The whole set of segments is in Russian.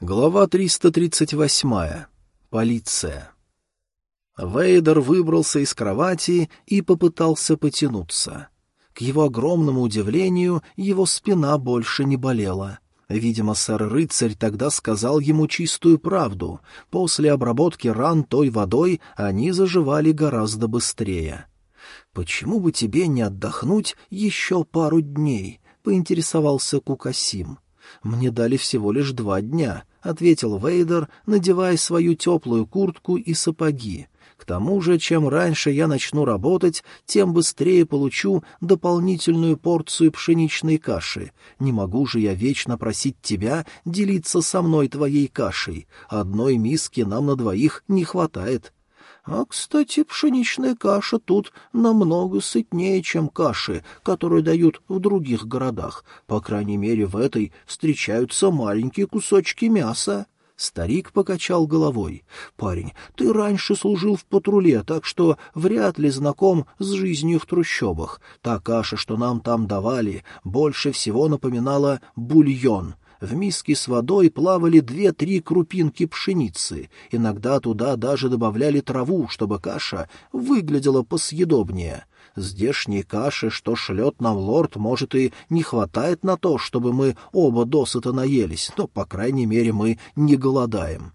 Глава 338. Полиция. Вейдер выбрался из кровати и попытался потянуться. К его огромному удивлению, его спина больше не болела. Видимо, сэр-рыцарь тогда сказал ему чистую правду. После обработки ран той водой они заживали гораздо быстрее. «Почему бы тебе не отдохнуть еще пару дней?» — поинтересовался Кукасим. «Мне дали всего лишь два дня», — ответил Вейдер, надевая свою теплую куртку и сапоги. «К тому же, чем раньше я начну работать, тем быстрее получу дополнительную порцию пшеничной каши. Не могу же я вечно просить тебя делиться со мной твоей кашей. Одной миски нам на двоих не хватает». А, кстати, пшеничная каша тут намного сытнее, чем каши, которые дают в других городах. По крайней мере, в этой встречаются маленькие кусочки мяса. Старик покачал головой. «Парень, ты раньше служил в патруле, так что вряд ли знаком с жизнью в трущобах. Та каша, что нам там давали, больше всего напоминала бульон. В миске с водой плавали две-три крупинки пшеницы. Иногда туда даже добавляли траву, чтобы каша выглядела посъедобнее. Здешней каши, что шлет нам лорд, может, и не хватает на то, чтобы мы оба досыта наелись, но, по крайней мере, мы не голодаем.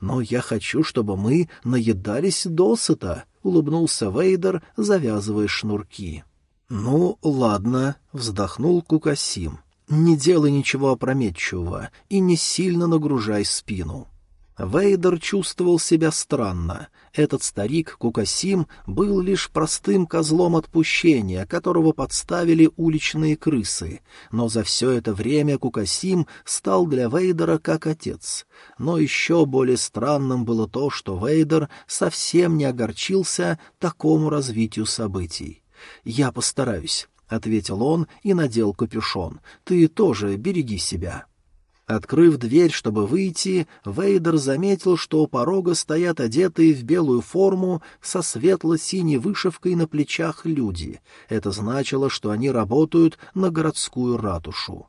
Но я хочу, чтобы мы наедались досыта, — улыбнулся Вейдер, завязывая шнурки. — Ну, ладно, — вздохнул Кукасим. Не делай ничего опрометчивого и не сильно нагружай спину. Вейдер чувствовал себя странно. Этот старик Кукасим был лишь простым козлом отпущения, которого подставили уличные крысы. Но за все это время Кукасим стал для Вейдера как отец. Но еще более странным было то, что Вейдер совсем не огорчился такому развитию событий. «Я постараюсь. — ответил он и надел капюшон. «Ты тоже береги себя». Открыв дверь, чтобы выйти, Вейдер заметил, что у порога стоят одетые в белую форму со светло-синей вышивкой на плечах люди. Это значило, что они работают на городскую ратушу.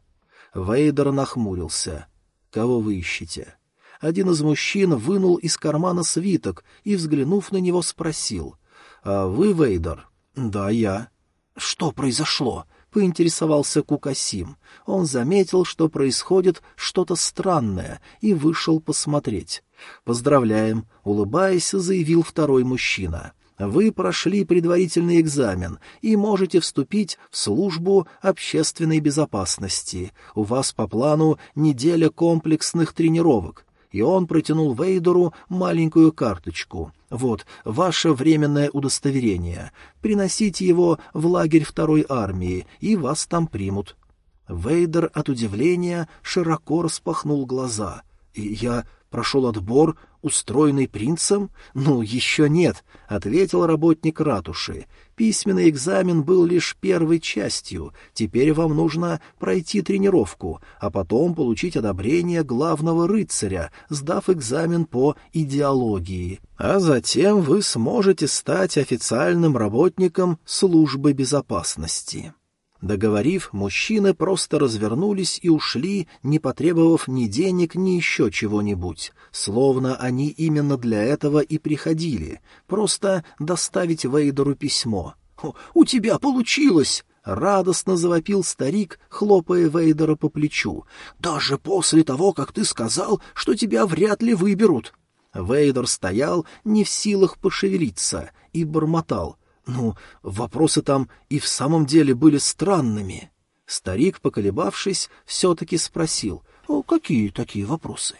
Вейдер нахмурился. «Кого вы ищете?» Один из мужчин вынул из кармана свиток и, взглянув на него, спросил. «А вы Вейдер?» «Да, я». «Что произошло?» — поинтересовался Кукасим. Он заметил, что происходит что-то странное, и вышел посмотреть. «Поздравляем!» — улыбаясь, заявил второй мужчина. «Вы прошли предварительный экзамен и можете вступить в службу общественной безопасности. У вас по плану неделя комплексных тренировок и он протянул Вейдеру маленькую карточку. «Вот, ваше временное удостоверение. Приносите его в лагерь второй армии, и вас там примут». Вейдер от удивления широко распахнул глаза. «И я прошел отбор, устроенный принцем? Ну, еще нет», — ответил работник ратуши. «Письменный экзамен был лишь первой частью. Теперь вам нужно пройти тренировку, а потом получить одобрение главного рыцаря, сдав экзамен по идеологии. А затем вы сможете стать официальным работником службы безопасности». Договорив, мужчины просто развернулись и ушли, не потребовав ни денег, ни еще чего-нибудь, словно они именно для этого и приходили, просто доставить Вейдеру письмо. «У тебя получилось!» — радостно завопил старик, хлопая Вейдера по плечу. «Даже после того, как ты сказал, что тебя вряд ли выберут!» Вейдер стоял не в силах пошевелиться и бормотал — ну, вопросы там и в самом деле были странными. Старик, поколебавшись, все-таки спросил, «О, какие такие вопросы?»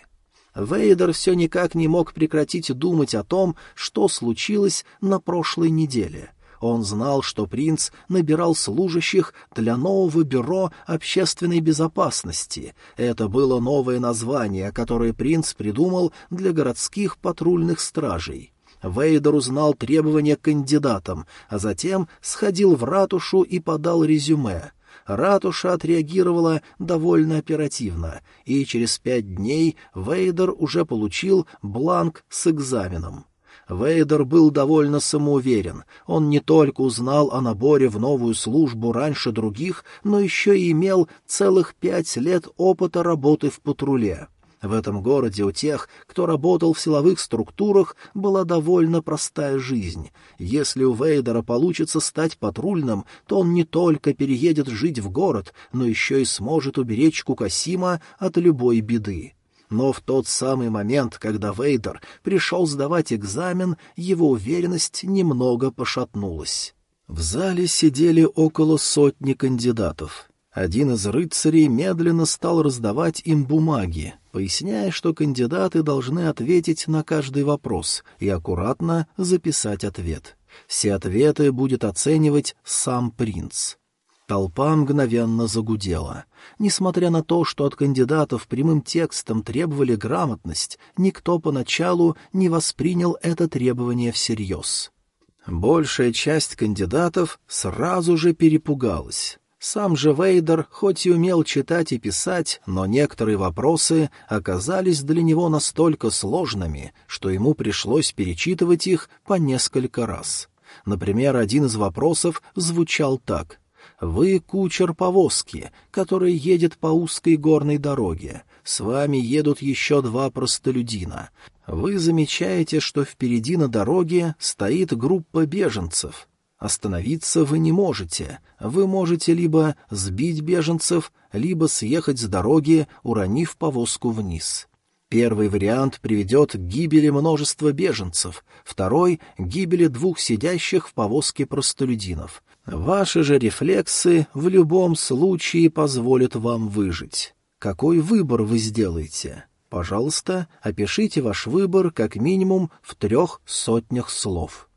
Вейдер все никак не мог прекратить думать о том, что случилось на прошлой неделе. Он знал, что принц набирал служащих для нового бюро общественной безопасности. Это было новое название, которое принц придумал для городских патрульных стражей. Вейдер узнал требования к кандидатам, а затем сходил в ратушу и подал резюме. Ратуша отреагировала довольно оперативно, и через пять дней Вейдер уже получил бланк с экзаменом. Вейдер был довольно самоуверен. Он не только узнал о наборе в новую службу раньше других, но еще и имел целых пять лет опыта работы в патруле. В этом городе у тех, кто работал в силовых структурах, была довольно простая жизнь. Если у Вейдера получится стать патрульным, то он не только переедет жить в город, но еще и сможет уберечь Кукасима от любой беды. Но в тот самый момент, когда Вейдер пришел сдавать экзамен, его уверенность немного пошатнулась. В зале сидели около сотни кандидатов. Один из рыцарей медленно стал раздавать им бумаги, поясняя, что кандидаты должны ответить на каждый вопрос и аккуратно записать ответ. Все ответы будет оценивать сам принц. Толпа мгновенно загудела. Несмотря на то, что от кандидатов прямым текстом требовали грамотность, никто поначалу не воспринял это требование всерьез. Большая часть кандидатов сразу же перепугалась. Сам же Вейдер хоть и умел читать и писать, но некоторые вопросы оказались для него настолько сложными, что ему пришлось перечитывать их по несколько раз. Например, один из вопросов звучал так. «Вы кучер повозки, который едет по узкой горной дороге. С вами едут еще два простолюдина. Вы замечаете, что впереди на дороге стоит группа беженцев. Остановиться вы не можете. Вы можете либо сбить беженцев, либо съехать с дороги, уронив повозку вниз. Первый вариант приведет к гибели множества беженцев, второй — гибели двух сидящих в повозке простолюдинов. Ваши же рефлексы в любом случае позволят вам выжить. Какой выбор вы сделаете? Пожалуйста, опишите ваш выбор как минимум в трех сотнях слов.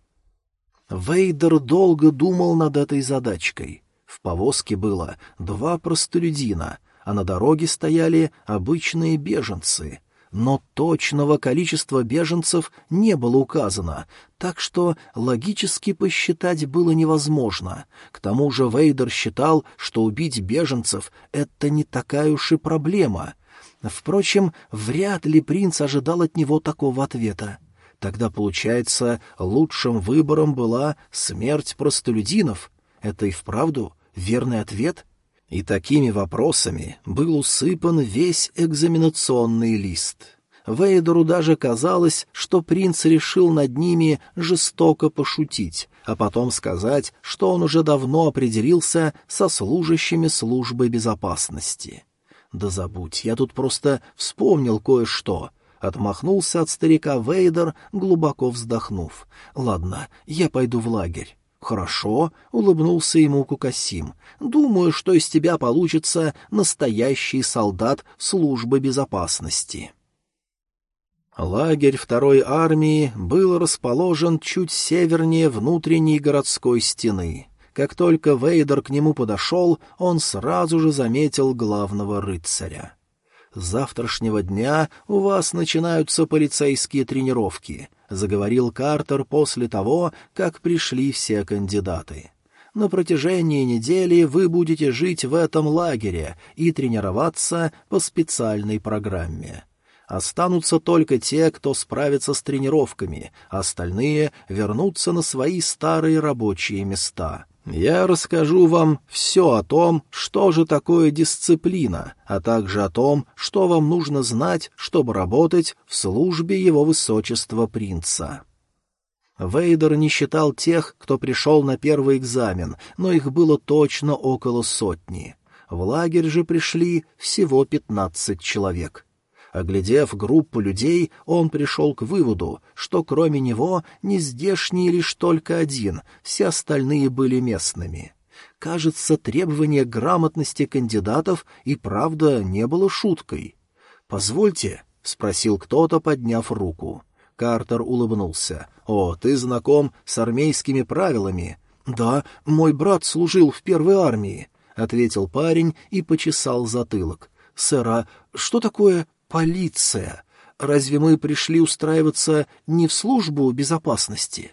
Вейдер долго думал над этой задачкой. В повозке было два простолюдина, а на дороге стояли обычные беженцы. Но точного количества беженцев не было указано, так что логически посчитать было невозможно. К тому же Вейдер считал, что убить беженцев — это не такая уж и проблема. Впрочем, вряд ли принц ожидал от него такого ответа. Тогда, получается, лучшим выбором была смерть простолюдинов. Это и вправду верный ответ? И такими вопросами был усыпан весь экзаменационный лист. Вейдеру даже казалось, что принц решил над ними жестоко пошутить, а потом сказать, что он уже давно определился со служащими службы безопасности. «Да забудь, я тут просто вспомнил кое-что», Отмахнулся от старика Вейдер, глубоко вздохнув. «Ладно, я пойду в лагерь». «Хорошо», — улыбнулся ему Кукасим. «Думаю, что из тебя получится настоящий солдат службы безопасности». Лагерь второй армии был расположен чуть севернее внутренней городской стены. Как только Вейдер к нему подошел, он сразу же заметил главного рыцаря. «С завтрашнего дня у вас начинаются полицейские тренировки», — заговорил Картер после того, как пришли все кандидаты. «На протяжении недели вы будете жить в этом лагере и тренироваться по специальной программе». Останутся только те, кто справится с тренировками, остальные вернутся на свои старые рабочие места. Я расскажу вам все о том, что же такое дисциплина, а также о том, что вам нужно знать, чтобы работать в службе его высочества принца. Вейдер не считал тех, кто пришел на первый экзамен, но их было точно около сотни. В лагерь же пришли всего пятнадцать человек. Оглядев группу людей, он пришел к выводу, что кроме него не здешний лишь только один, все остальные были местными. Кажется, требование грамотности кандидатов и правда не было шуткой. «Позвольте», — спросил кто-то, подняв руку. Картер улыбнулся. «О, ты знаком с армейскими правилами?» «Да, мой брат служил в первой армии», — ответил парень и почесал затылок. «Сэр, что такое Полиция. Разве мы пришли устраиваться не в службу безопасности?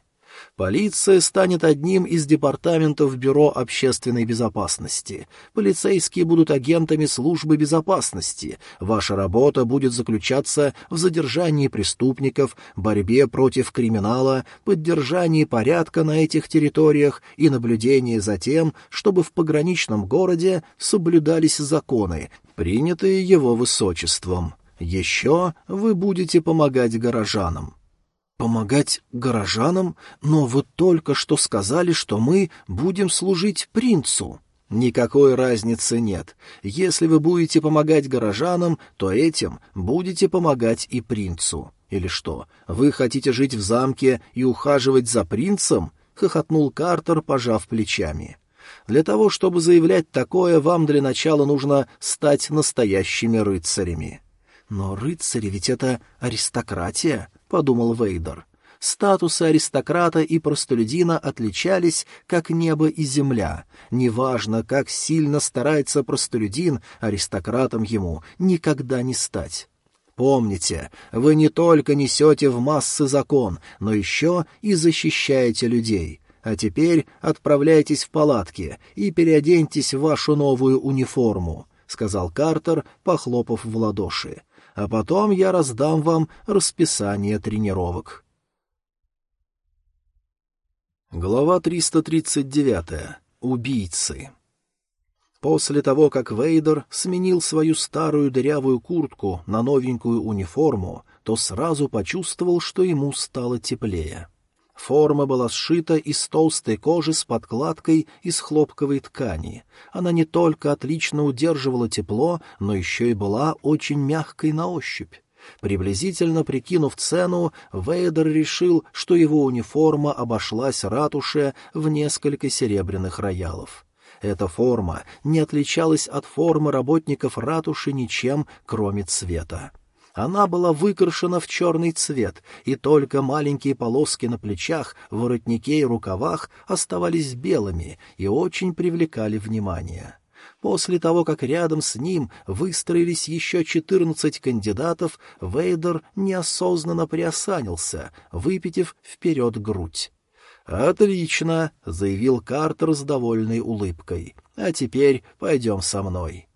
Полиция станет одним из департаментов Бюро общественной безопасности. Полицейские будут агентами службы безопасности. Ваша работа будет заключаться в задержании преступников, борьбе против криминала, поддержании порядка на этих территориях и наблюдении за тем, чтобы в пограничном городе соблюдались законы, принятые его высочеством. — Еще вы будете помогать горожанам. «Помогать горожанам? Но вы только что сказали, что мы будем служить принцу». «Никакой разницы нет. Если вы будете помогать горожанам, то этим будете помогать и принцу. Или что, вы хотите жить в замке и ухаживать за принцем?» — хохотнул Картер, пожав плечами. «Для того, чтобы заявлять такое, вам для начала нужно стать настоящими рыцарями». «Но рыцари ведь это аристократия», — подумал Вейдер. Статусы аристократа и простолюдина отличались, как небо и земля. Неважно, как сильно старается простолюдин, аристократом ему никогда не стать. Помните, вы не только несете в массы закон, но еще и защищаете людей. А теперь отправляйтесь в палатки и переоденьтесь в вашу новую униформу», — сказал Картер, похлопав в ладоши а потом я раздам вам расписание тренировок. Глава 339. Убийцы. После того, как Вейдер сменил свою старую дырявую куртку на новенькую униформу, то сразу почувствовал, что ему стало теплее. Форма была сшита из толстой кожи с подкладкой из хлопковой ткани. Она не только отлично удерживала тепло, но еще и была очень мягкой на ощупь. Приблизительно прикинув цену, Вейдер решил, что его униформа обошлась ратуше в несколько серебряных роялов. Эта форма не отличалась от формы работников ратуши ничем, кроме цвета. Она была выкрашена в черный цвет, и только маленькие полоски на плечах, воротнике и рукавах оставались белыми и очень привлекали внимание. После того, как рядом с ним выстроились еще четырнадцать кандидатов, Вейдер неосознанно приосанился, выпитив вперед грудь. «Отлично!» — заявил Картер с довольной улыбкой. «А теперь пойдем со мной».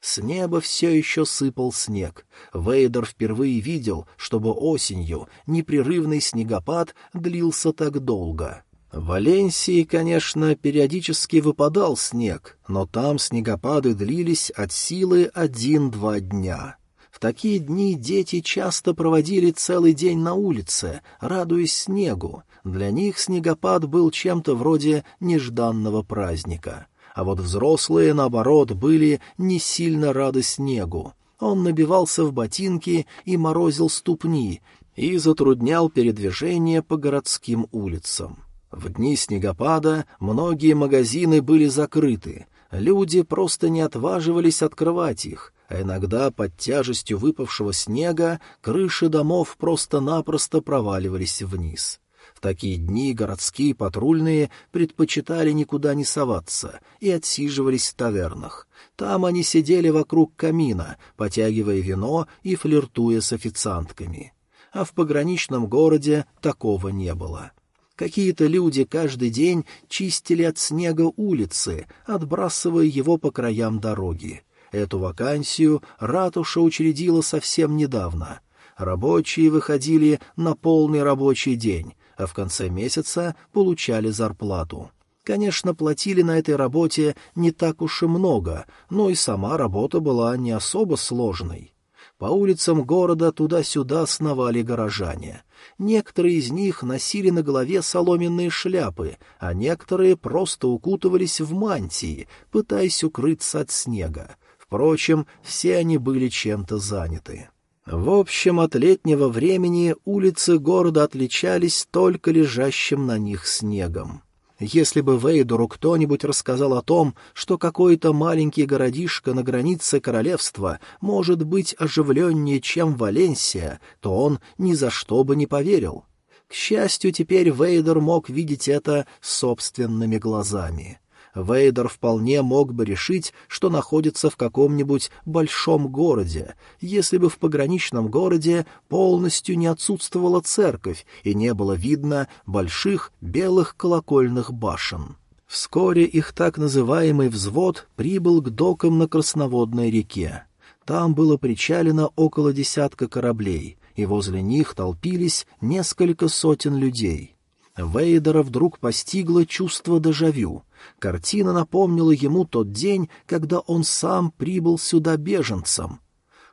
С неба все еще сыпал снег. Вейдер впервые видел, чтобы осенью непрерывный снегопад длился так долго. В Валенсии, конечно, периодически выпадал снег, но там снегопады длились от силы один-два дня. В такие дни дети часто проводили целый день на улице, радуясь снегу. Для них снегопад был чем-то вроде нежданного праздника — а вот взрослые, наоборот, были не сильно рады снегу. Он набивался в ботинки и морозил ступни, и затруднял передвижение по городским улицам. В дни снегопада многие магазины были закрыты, люди просто не отваживались открывать их, а иногда под тяжестью выпавшего снега крыши домов просто-напросто проваливались вниз. В такие дни городские патрульные предпочитали никуда не соваться и отсиживались в тавернах. Там они сидели вокруг камина, потягивая вино и флиртуя с официантками. А в пограничном городе такого не было. Какие-то люди каждый день чистили от снега улицы, отбрасывая его по краям дороги. Эту вакансию ратуша учредила совсем недавно. Рабочие выходили на полный рабочий день, а в конце месяца получали зарплату. Конечно, платили на этой работе не так уж и много, но и сама работа была не особо сложной. По улицам города туда-сюда сновали горожане. Некоторые из них носили на голове соломенные шляпы, а некоторые просто укутывались в мантии, пытаясь укрыться от снега. Впрочем, все они были чем-то заняты. В общем, от летнего времени улицы города отличались только лежащим на них снегом. Если бы Вейдору кто-нибудь рассказал о том, что какой-то маленький городишко на границе королевства может быть оживленнее, чем Валенсия, то он ни за что бы не поверил. К счастью, теперь Вейдер мог видеть это собственными глазами. Вейдер вполне мог бы решить, что находится в каком-нибудь большом городе, если бы в пограничном городе полностью не отсутствовала церковь и не было видно больших белых колокольных башен. Вскоре их так называемый взвод прибыл к докам на Красноводной реке. Там было причалено около десятка кораблей, и возле них толпились несколько сотен людей. Вейдера вдруг постигло чувство дежавю. Картина напомнила ему тот день, когда он сам прибыл сюда беженцем.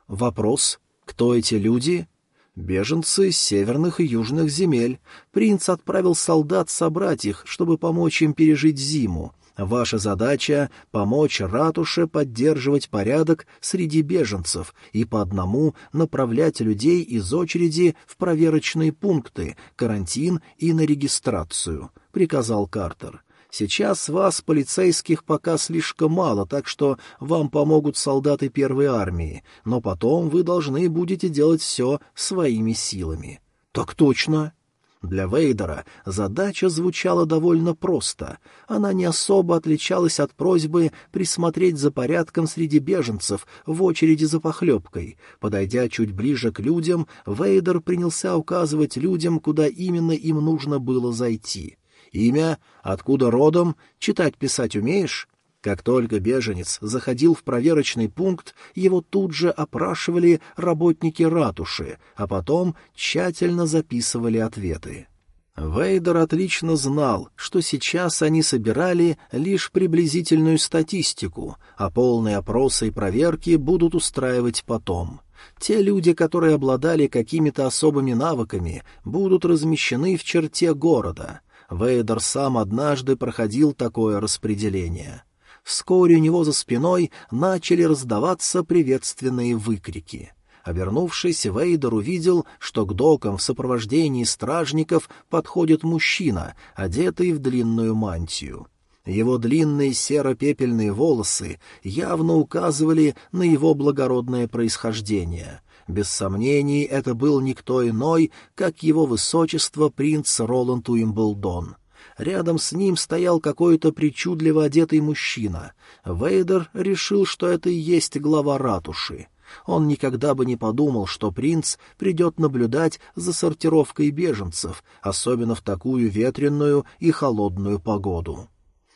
Вопрос, Кто эти люди? Беженцы с северных и южных земель. Принц отправил солдат собрать их, чтобы помочь им пережить зиму. Ваша задача — помочь ратуше поддерживать порядок среди беженцев и по одному направлять людей из очереди в проверочные пункты, карантин и на регистрацию, — приказал Картер. Сейчас вас, полицейских, пока слишком мало, так что вам помогут солдаты первой армии, но потом вы должны будете делать все своими силами. — Так точно. Для Вейдера задача звучала довольно просто. Она не особо отличалась от просьбы присмотреть за порядком среди беженцев в очереди за похлебкой. Подойдя чуть ближе к людям, Вейдер принялся указывать людям, куда именно им нужно было зайти. Имя, откуда родом, читать-писать умеешь? Как только беженец заходил в проверочный пункт, его тут же опрашивали работники ратуши, а потом тщательно записывали ответы. Вейдер отлично знал, что сейчас они собирали лишь приблизительную статистику, а полные опросы и проверки будут устраивать потом. Те люди, которые обладали какими-то особыми навыками, будут размещены в черте города. Вейдер сам однажды проходил такое распределение. Вскоре у него за спиной начали раздаваться приветственные выкрики. Обернувшись, Вейдер увидел, что к докам в сопровождении стражников подходит мужчина, одетый в длинную мантию. Его длинные серо-пепельные волосы явно указывали на его благородное происхождение. Без сомнений, это был никто иной, как его высочество принц Роланд Уимблдон. Рядом с ним стоял какой-то причудливо одетый мужчина. Вейдер решил, что это и есть глава ратуши. Он никогда бы не подумал, что принц придет наблюдать за сортировкой беженцев, особенно в такую ветреную и холодную погоду.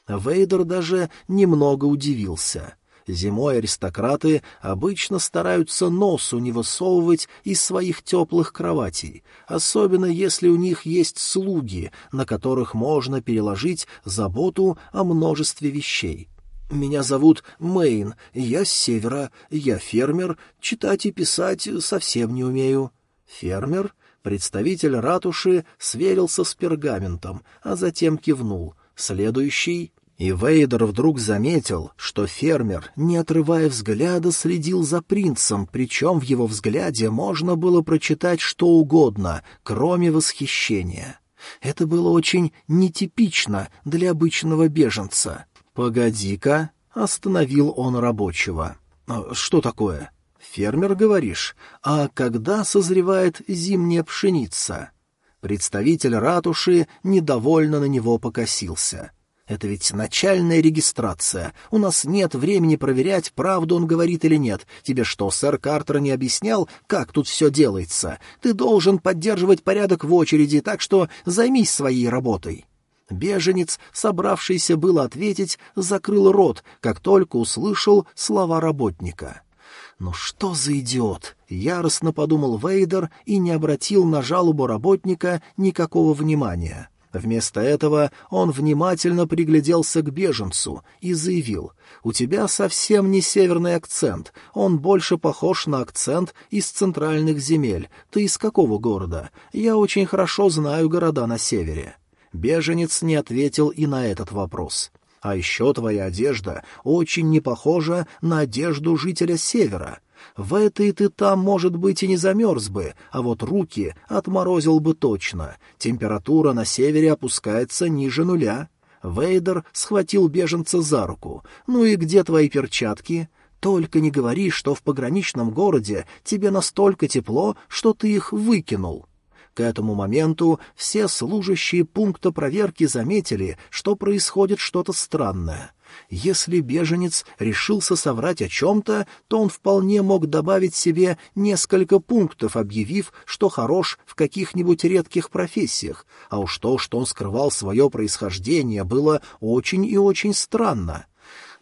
Вейдер даже немного удивился. Зимой аристократы обычно стараются носу не высовывать из своих теплых кроватей, особенно если у них есть слуги, на которых можно переложить заботу о множестве вещей. «Меня зовут Мэйн, я с севера, я фермер, читать и писать совсем не умею». «Фермер?» Представитель ратуши сверился с пергаментом, а затем кивнул. Следующий и Вейдер вдруг заметил, что фермер, не отрывая взгляда, следил за принцем, причем в его взгляде можно было прочитать что угодно, кроме восхищения. Это было очень нетипично для обычного беженца. «Погоди-ка», — остановил он рабочего. «А «Что такое?» «Фермер, говоришь? А когда созревает зимняя пшеница?» Представитель ратуши недовольно на него покосился — это ведь начальная регистрация. У нас нет времени проверять, правду он говорит или нет. Тебе что, сэр Картер не объяснял, как тут все делается? Ты должен поддерживать порядок в очереди, так что займись своей работой». Беженец, собравшийся было ответить, закрыл рот, как только услышал слова работника. «Ну что за идиот?» — яростно подумал Вейдер и не обратил на жалобу работника никакого внимания. Вместо этого он внимательно пригляделся к беженцу и заявил, «У тебя совсем не северный акцент, он больше похож на акцент из центральных земель. Ты из какого города? Я очень хорошо знаю города на севере». Беженец не ответил и на этот вопрос. «А еще твоя одежда очень не похожа на одежду жителя севера». В этой ты там, может быть, и не замерз бы, а вот руки отморозил бы точно. Температура на севере опускается ниже нуля. Вейдер схватил беженца за руку. «Ну и где твои перчатки?» «Только не говори, что в пограничном городе тебе настолько тепло, что ты их выкинул». К этому моменту все служащие пункта проверки заметили, что происходит что-то странное. Если беженец решился соврать о чем-то, то он вполне мог добавить себе несколько пунктов, объявив, что хорош в каких-нибудь редких профессиях, а уж то, что он скрывал свое происхождение, было очень и очень странно.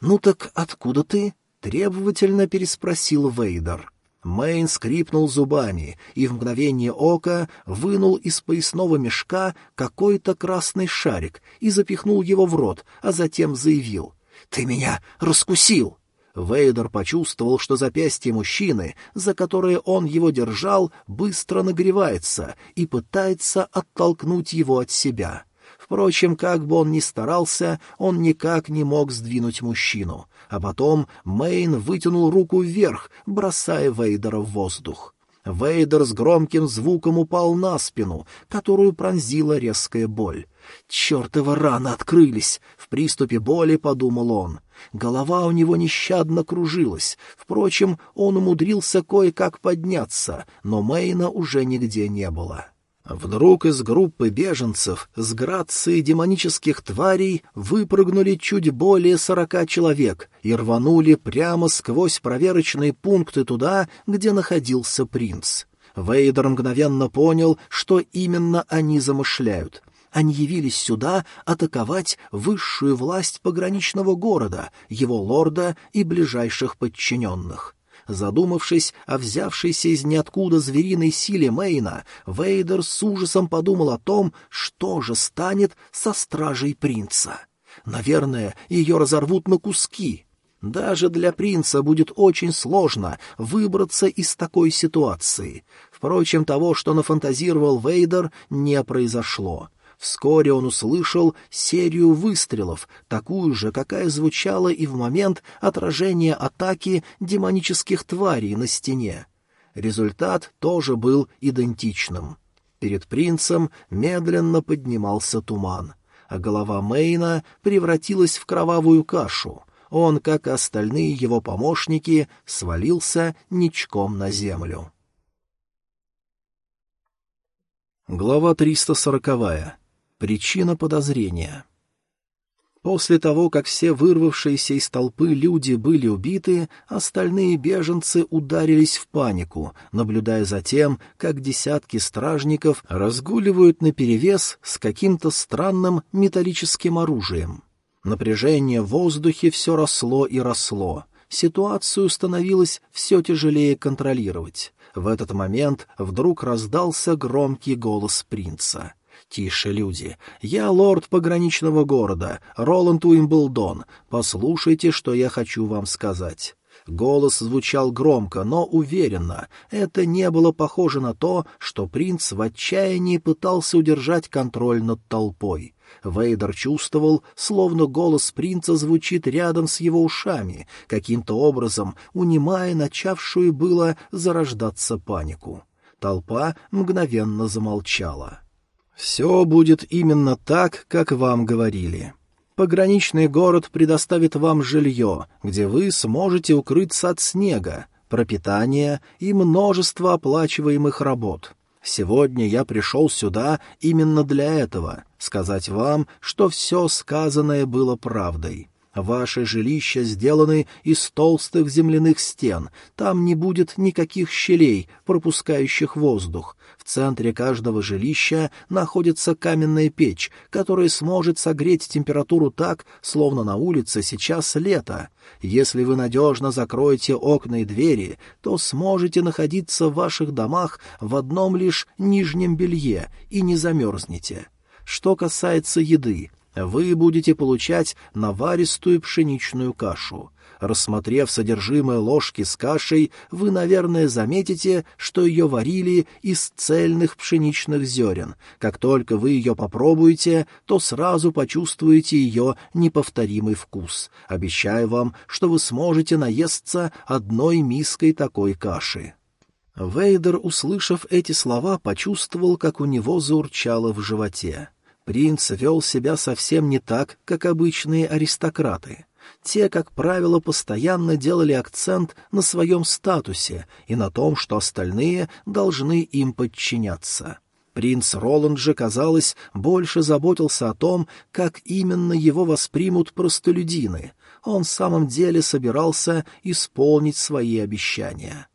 «Ну так откуда ты?» — требовательно переспросил Вейдер. Мэйн скрипнул зубами и в мгновение ока вынул из поясного мешка какой-то красный шарик и запихнул его в рот, а затем заявил. «Ты меня раскусил!» Вейдер почувствовал, что запястье мужчины, за которое он его держал, быстро нагревается и пытается оттолкнуть его от себя. Впрочем, как бы он ни старался, он никак не мог сдвинуть мужчину. А потом Мейн вытянул руку вверх, бросая Вейдера в воздух. Вейдер с громким звуком упал на спину, которую пронзила резкая боль. «Чертовы раны открылись!» — в приступе боли подумал он. Голова у него нещадно кружилась. Впрочем, он умудрился кое-как подняться, но Мейна уже нигде не было. Вдруг из группы беженцев с грацией демонических тварей выпрыгнули чуть более сорока человек и рванули прямо сквозь проверочные пункты туда, где находился принц. Вейдер мгновенно понял, что именно они замышляют. Они явились сюда атаковать высшую власть пограничного города, его лорда и ближайших подчиненных. Задумавшись о взявшейся из ниоткуда звериной силе Мейна, Вейдер с ужасом подумал о том, что же станет со стражей принца. Наверное, ее разорвут на куски. Даже для принца будет очень сложно выбраться из такой ситуации. Впрочем, того, что нафантазировал Вейдер, не произошло. Вскоре он услышал серию выстрелов, такую же, какая звучала и в момент отражения атаки демонических тварей на стене. Результат тоже был идентичным. Перед принцем медленно поднимался туман, а голова Мейна превратилась в кровавую кашу. Он, как и остальные его помощники, свалился ничком на землю. Глава 340. Причина подозрения. После того, как все вырвавшиеся из толпы люди были убиты, остальные беженцы ударились в панику, наблюдая за тем, как десятки стражников разгуливают наперевес с каким-то странным металлическим оружием. Напряжение в воздухе все росло и росло. Ситуацию становилось все тяжелее контролировать. В этот момент вдруг раздался громкий голос принца — «Тише, люди. Я лорд пограничного города, Роланд Уимблдон. Послушайте, что я хочу вам сказать». Голос звучал громко, но уверенно. Это не было похоже на то, что принц в отчаянии пытался удержать контроль над толпой. Вейдер чувствовал, словно голос принца звучит рядом с его ушами, каким-то образом унимая начавшую было зарождаться панику. Толпа мгновенно замолчала. Все будет именно так, как вам говорили. Пограничный город предоставит вам жилье, где вы сможете укрыться от снега, пропитания и множество оплачиваемых работ. Сегодня я пришел сюда именно для этого, сказать вам, что все сказанное было правдой. Ваши жилища сделаны из толстых земляных стен, там не будет никаких щелей, пропускающих воздух, центре каждого жилища находится каменная печь, которая сможет согреть температуру так, словно на улице сейчас лето. Если вы надежно закроете окна и двери, то сможете находиться в ваших домах в одном лишь нижнем белье и не замерзнете. Что касается еды, вы будете получать наваристую пшеничную кашу. Рассмотрев содержимое ложки с кашей, вы, наверное, заметите, что ее варили из цельных пшеничных зерен. Как только вы ее попробуете, то сразу почувствуете ее неповторимый вкус. Обещаю вам, что вы сможете наесться одной миской такой каши. Вейдер, услышав эти слова, почувствовал, как у него заурчало в животе. Принц вел себя совсем не так, как обычные аристократы. Те, как правило, постоянно делали акцент на своем статусе и на том, что остальные должны им подчиняться. Принц Роланд же, казалось, больше заботился о том, как именно его воспримут простолюдины. Он в самом деле собирался исполнить свои обещания.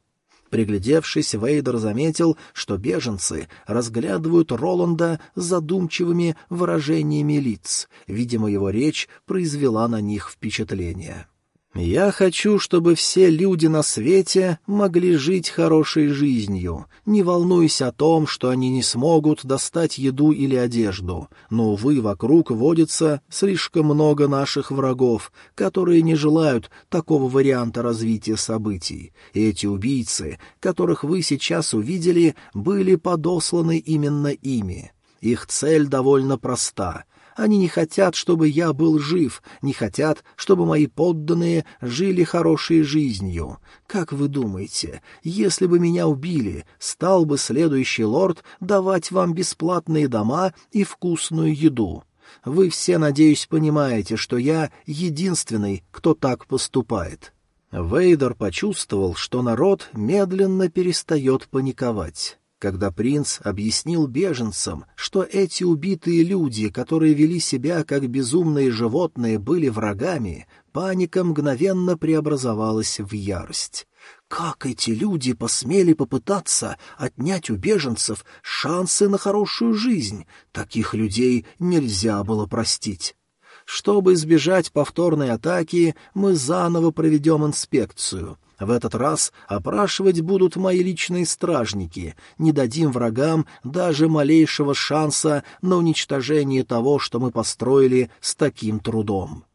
Приглядевшись, Вейдер заметил, что беженцы разглядывают Роланда задумчивыми выражениями лиц. Видимо, его речь произвела на них впечатление. Я хочу, чтобы все люди на свете могли жить хорошей жизнью, не волнуясь о том, что они не смогут достать еду или одежду. Но, увы, вокруг водится слишком много наших врагов, которые не желают такого варианта развития событий. Эти убийцы, которых вы сейчас увидели, были подосланы именно ими. Их цель довольно проста они не хотят, чтобы я был жив, не хотят, чтобы мои подданные жили хорошей жизнью. Как вы думаете, если бы меня убили, стал бы следующий лорд давать вам бесплатные дома и вкусную еду? Вы все, надеюсь, понимаете, что я единственный, кто так поступает». Вейдер почувствовал, что народ медленно перестает паниковать. Когда принц объяснил беженцам, что эти убитые люди, которые вели себя как безумные животные, были врагами, паника мгновенно преобразовалась в ярость. Как эти люди посмели попытаться отнять у беженцев шансы на хорошую жизнь? Таких людей нельзя было простить. Чтобы избежать повторной атаки, мы заново проведем инспекцию. В этот раз опрашивать будут мои личные стражники, не дадим врагам даже малейшего шанса на уничтожение того, что мы построили с таким трудом.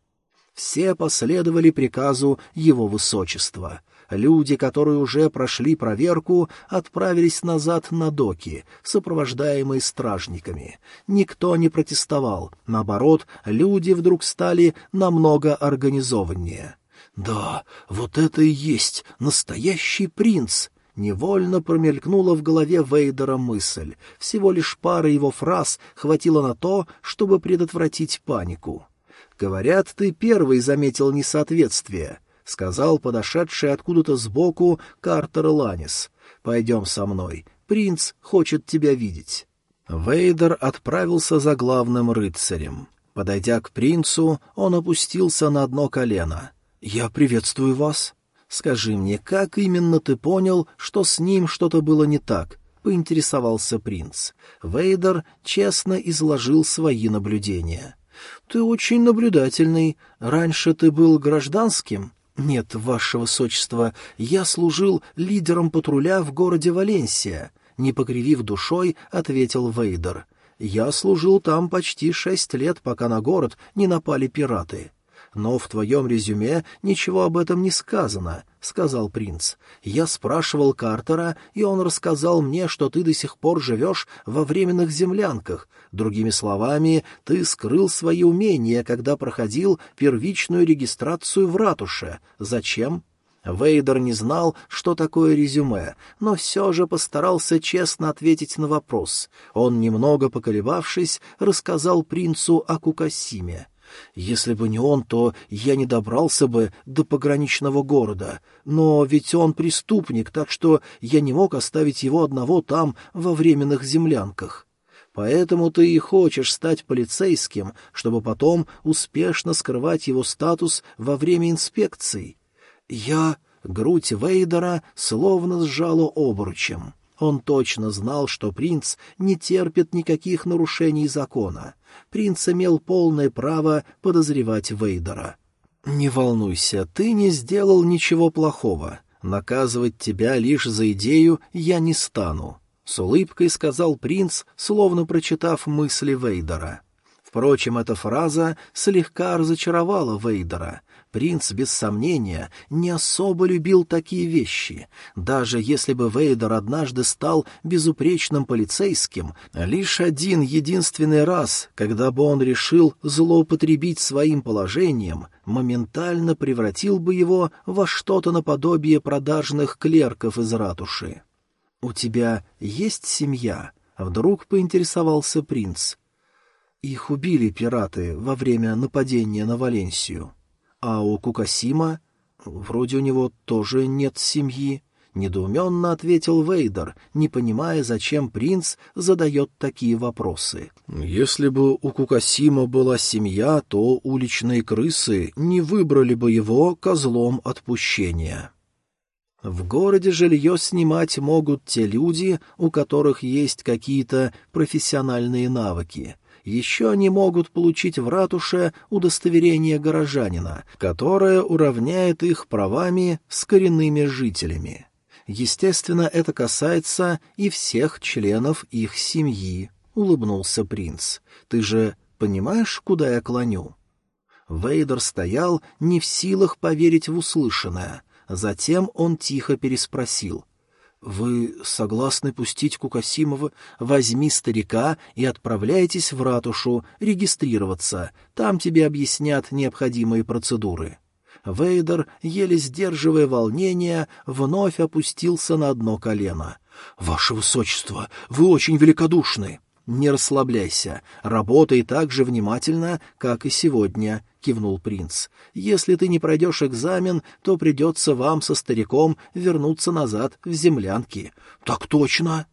Все последовали приказу его высочества. Люди, которые уже прошли проверку, отправились назад на доки, сопровождаемые стражниками. Никто не протестовал, наоборот, люди вдруг стали намного организованнее. «Да, вот это и есть настоящий принц!» Невольно промелькнула в голове Вейдера мысль. Всего лишь пара его фраз хватило на то, чтобы предотвратить панику. «Говорят, ты первый заметил несоответствие», — сказал подошедший откуда-то сбоку Картер Ланис. «Пойдем со мной. Принц хочет тебя видеть». Вейдер отправился за главным рыцарем. Подойдя к принцу, он опустился на одно колено — «Я приветствую вас. Скажи мне, как именно ты понял, что с ним что-то было не так?» — поинтересовался принц. Вейдер честно изложил свои наблюдения. «Ты очень наблюдательный. Раньше ты был гражданским?» «Нет, ваше высочество, я служил лидером патруля в городе Валенсия», — не покривив душой, ответил Вейдер. «Я служил там почти шесть лет, пока на город не напали пираты но в твоем резюме ничего об этом не сказано», — сказал принц. «Я спрашивал Картера, и он рассказал мне, что ты до сих пор живешь во временных землянках. Другими словами, ты скрыл свои умения, когда проходил первичную регистрацию в ратуше. Зачем?» Вейдер не знал, что такое резюме, но все же постарался честно ответить на вопрос. Он, немного поколебавшись, рассказал принцу о Кукасиме. Если бы не он, то я не добрался бы до пограничного города. Но ведь он преступник, так что я не мог оставить его одного там, во временных землянках. Поэтому ты и хочешь стать полицейским, чтобы потом успешно скрывать его статус во время инспекций. Я... Грудь Вейдера словно сжала обручем. Он точно знал, что принц не терпит никаких нарушений закона принц имел полное право подозревать Вейдера. «Не волнуйся, ты не сделал ничего плохого. Наказывать тебя лишь за идею я не стану», — с улыбкой сказал принц, словно прочитав мысли Вейдера. Впрочем, эта фраза слегка разочаровала Вейдера. Принц, без сомнения, не особо любил такие вещи. Даже если бы Вейдер однажды стал безупречным полицейским, лишь один единственный раз, когда бы он решил злоупотребить своим положением, моментально превратил бы его во что-то наподобие продажных клерков из ратуши. «У тебя есть семья?» — вдруг поинтересовался принц. Их убили пираты во время нападения на Валенсию. А у Кукасима? Вроде у него тоже нет семьи. Недоуменно ответил Вейдер, не понимая, зачем принц задает такие вопросы. «Если бы у Кукасима была семья, то уличные крысы не выбрали бы его козлом отпущения». В городе жилье снимать могут те люди, у которых есть какие-то профессиональные навыки — Еще они могут получить в ратуше удостоверение горожанина, которое уравняет их правами с коренными жителями. Естественно, это касается и всех членов их семьи, — улыбнулся принц. Ты же понимаешь, куда я клоню? Вейдер стоял, не в силах поверить в услышанное. Затем он тихо переспросил. «Вы согласны пустить Кукасимова? Возьми старика и отправляйтесь в ратушу регистрироваться. Там тебе объяснят необходимые процедуры». Вейдер, еле сдерживая волнение, вновь опустился на одно колено. «Ваше Высочество, вы очень великодушны!» «Не расслабляйся. Работай так же внимательно, как и сегодня», — кивнул принц. «Если ты не пройдешь экзамен, то придется вам со стариком вернуться назад в землянки». «Так точно!»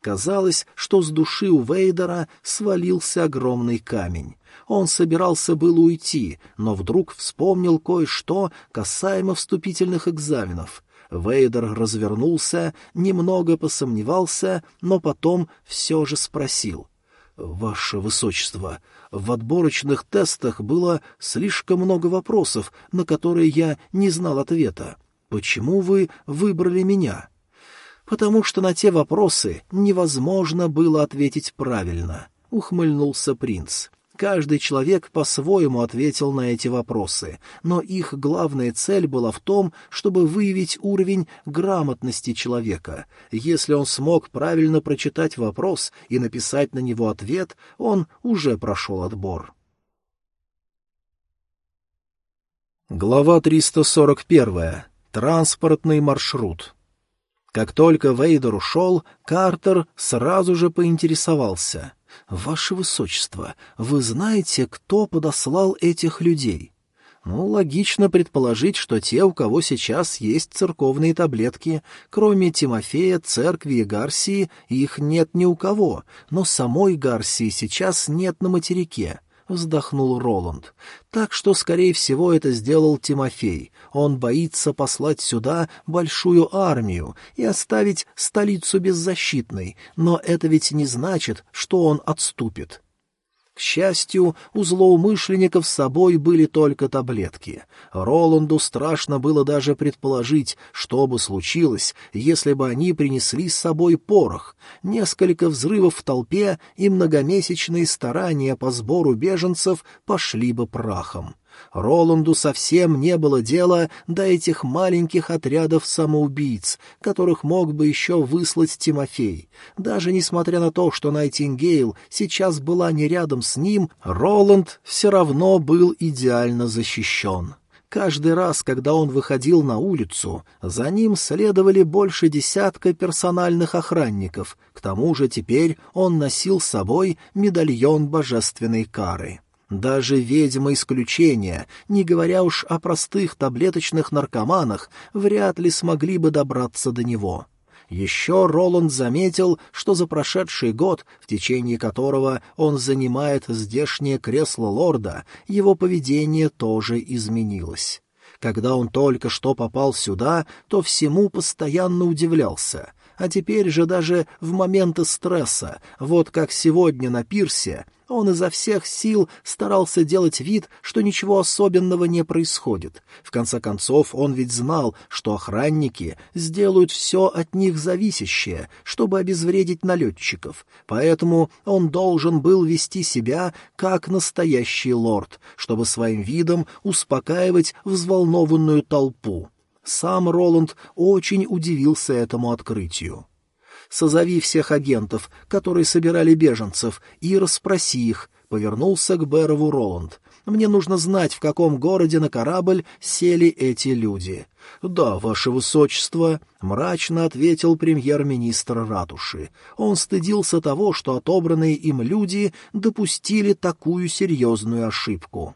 Казалось, что с души у Вейдера свалился огромный камень. Он собирался было уйти, но вдруг вспомнил кое-что касаемо вступительных экзаменов. Вейдер развернулся, немного посомневался, но потом все же спросил. «Ваше Высочество, в отборочных тестах было слишком много вопросов, на которые я не знал ответа. Почему вы выбрали меня?» «Потому что на те вопросы невозможно было ответить правильно», — ухмыльнулся принц. Каждый человек по-своему ответил на эти вопросы, но их главная цель была в том, чтобы выявить уровень грамотности человека. Если он смог правильно прочитать вопрос и написать на него ответ, он уже прошел отбор. Глава 341. Транспортный маршрут. Как только Вейдер ушел, Картер сразу же поинтересовался — «Ваше Высочество, вы знаете, кто подослал этих людей?» Ну, логично предположить, что те, у кого сейчас есть церковные таблетки, кроме Тимофея, церкви и Гарсии, их нет ни у кого, но самой Гарсии сейчас нет на материке. — вздохнул Роланд. «Так что, скорее всего, это сделал Тимофей. Он боится послать сюда большую армию и оставить столицу беззащитной, но это ведь не значит, что он отступит». К счастью, у злоумышленников с собой были только таблетки. Роланду страшно было даже предположить, что бы случилось, если бы они принесли с собой порох. Несколько взрывов в толпе и многомесячные старания по сбору беженцев пошли бы прахом. Роланду совсем не было дела до этих маленьких отрядов самоубийц, которых мог бы еще выслать Тимофей. Даже несмотря на то, что Найтингейл сейчас была не рядом с ним, Роланд все равно был идеально защищен. Каждый раз, когда он выходил на улицу, за ним следовали больше десятка персональных охранников, к тому же теперь он носил с собой медальон божественной кары. Даже ведьмы исключения, не говоря уж о простых таблеточных наркоманах, вряд ли смогли бы добраться до него. Еще Роланд заметил, что за прошедший год, в течение которого он занимает здешнее кресло лорда, его поведение тоже изменилось. Когда он только что попал сюда, то всему постоянно удивлялся. А теперь же даже в моменты стресса, вот как сегодня на пирсе, он изо всех сил старался делать вид, что ничего особенного не происходит. В конце концов, он ведь знал, что охранники сделают все от них зависящее, чтобы обезвредить налетчиков, поэтому он должен был вести себя как настоящий лорд, чтобы своим видом успокаивать взволнованную толпу. Сам Роланд очень удивился этому открытию созови всех агентов, которые собирали беженцев, и расспроси их», — повернулся к Берову Роланд. «Мне нужно знать, в каком городе на корабль сели эти люди». «Да, ваше высочество», — мрачно ответил премьер-министр ратуши. Он стыдился того, что отобранные им люди допустили такую серьезную ошибку.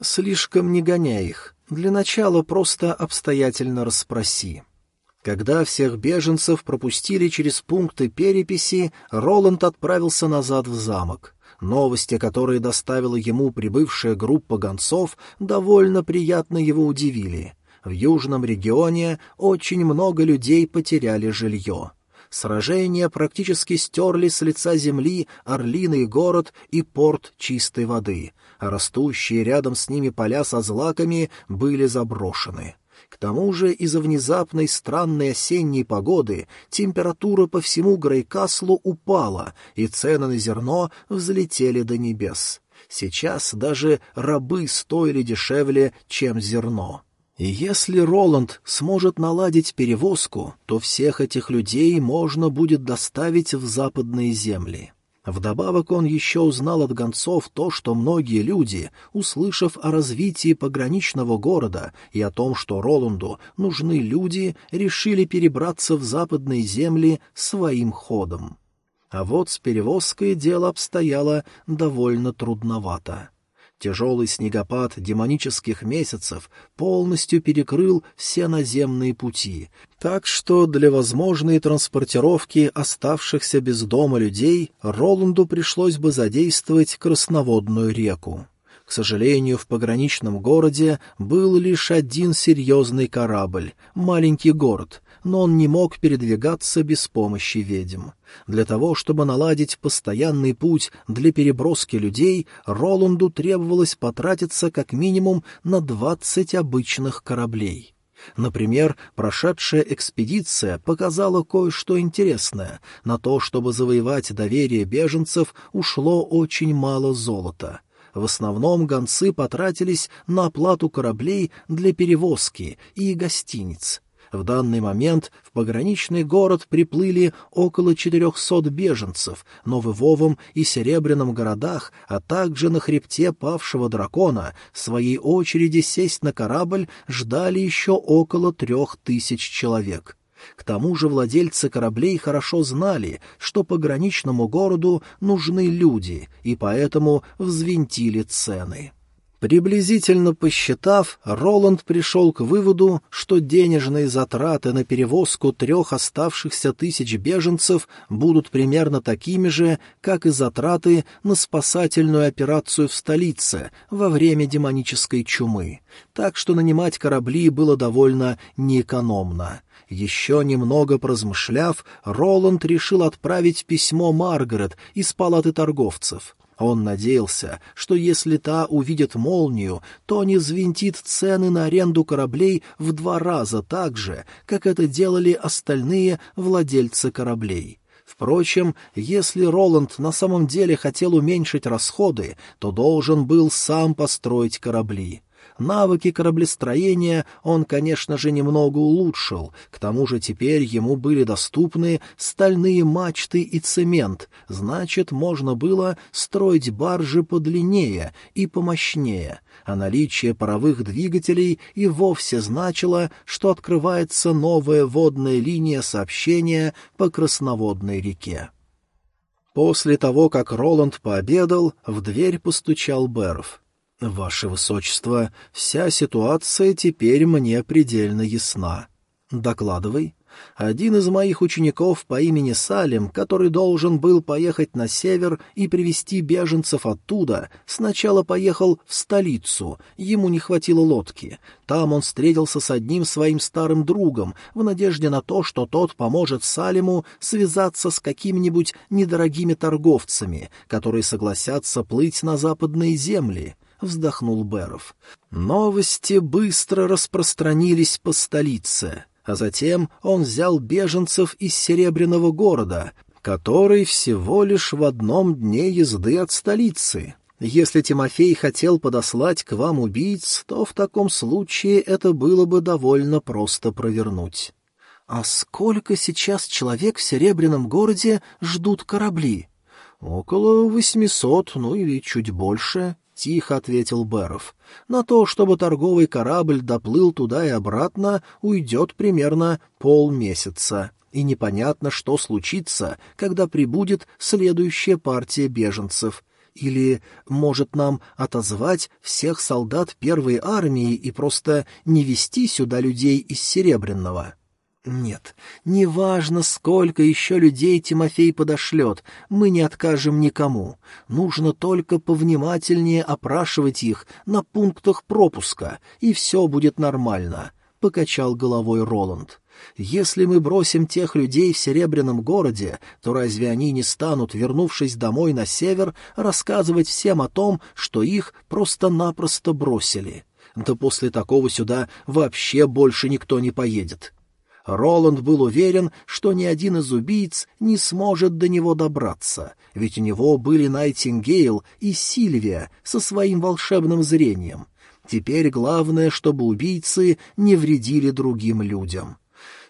«Слишком не гоняй их. Для начала просто обстоятельно расспроси». Когда всех беженцев пропустили через пункты переписи, Роланд отправился назад в замок. Новости, которые доставила ему прибывшая группа гонцов, довольно приятно его удивили. В южном регионе очень много людей потеряли жилье. Сражения практически стерли с лица земли Орлиный город и порт чистой воды, а растущие рядом с ними поля со злаками были заброшены. К тому же из-за внезапной странной осенней погоды температура по всему Грейкаслу упала, и цены на зерно взлетели до небес. Сейчас даже рабы стоили дешевле, чем зерно. Если Роланд сможет наладить перевозку, то всех этих людей можно будет доставить в западные земли. Вдобавок он еще узнал от гонцов то, что многие люди, услышав о развитии пограничного города и о том, что Роланду нужны люди, решили перебраться в западные земли своим ходом. А вот с перевозкой дело обстояло довольно трудновато. Тяжелый снегопад демонических месяцев полностью перекрыл все наземные пути, так что для возможной транспортировки оставшихся без дома людей Роланду пришлось бы задействовать красноводную реку. К сожалению, в пограничном городе был лишь один серьезный корабль — маленький город, но он не мог передвигаться без помощи ведьм. Для того, чтобы наладить постоянный путь для переброски людей, Роланду требовалось потратиться как минимум на двадцать обычных кораблей. Например, прошедшая экспедиция показала кое-что интересное. На то, чтобы завоевать доверие беженцев, ушло очень мало золота. В основном гонцы потратились на оплату кораблей для перевозки и гостиниц. В данный момент в пограничный город приплыли около 400 беженцев, но в Ивовом и Серебряном городах, а также на хребте павшего дракона, в своей очереди сесть на корабль ждали еще около трех тысяч человек. К тому же владельцы кораблей хорошо знали, что пограничному городу нужны люди, и поэтому взвинтили цены. Приблизительно посчитав, Роланд пришел к выводу, что денежные затраты на перевозку трех оставшихся тысяч беженцев будут примерно такими же, как и затраты на спасательную операцию в столице во время демонической чумы, так что нанимать корабли было довольно неэкономно. Еще немного поразмышляв, Роланд решил отправить письмо Маргарет из палаты торговцев. Он надеялся, что если та увидит молнию, то не взвинтит цены на аренду кораблей в два раза так же, как это делали остальные владельцы кораблей. Впрочем, если Роланд на самом деле хотел уменьшить расходы, то должен был сам построить корабли. Навыки кораблестроения он, конечно же, немного улучшил, к тому же теперь ему были доступны стальные мачты и цемент, значит, можно было строить баржи подлиннее и помощнее, а наличие паровых двигателей и вовсе значило, что открывается новая водная линия сообщения по Красноводной реке. После того, как Роланд пообедал, в дверь постучал Беров. «Ваше Высочество, вся ситуация теперь мне предельно ясна. Докладывай». Один из моих учеников по имени Салим, который должен был поехать на север и привести беженцев оттуда, сначала поехал в столицу, ему не хватило лодки. Там он встретился с одним своим старым другом в надежде на то, что тот поможет Салиму связаться с какими-нибудь недорогими торговцами, которые согласятся плыть на западные земли вздохнул Беров. Новости быстро распространились по столице, а затем он взял беженцев из Серебряного города, который всего лишь в одном дне езды от столицы. Если Тимофей хотел подослать к вам убийц, то в таком случае это было бы довольно просто провернуть. А сколько сейчас человек в Серебряном городе ждут корабли? Около восьмисот, ну или чуть больше. — тихо ответил Беров. «На то, чтобы торговый корабль доплыл туда и обратно, уйдет примерно полмесяца. И непонятно, что случится, когда прибудет следующая партия беженцев. Или, может, нам отозвать всех солдат первой армии и просто не вести сюда людей из Серебряного?» Нет, неважно, сколько еще людей Тимофей подошлет, мы не откажем никому. Нужно только повнимательнее опрашивать их на пунктах пропуска, и все будет нормально, — покачал головой Роланд. Если мы бросим тех людей в Серебряном городе, то разве они не станут, вернувшись домой на север, рассказывать всем о том, что их просто-напросто бросили? Да после такого сюда вообще больше никто не поедет. Роланд был уверен, что ни один из убийц не сможет до него добраться, ведь у него были Найтингейл и Сильвия со своим волшебным зрением. Теперь главное, чтобы убийцы не вредили другим людям.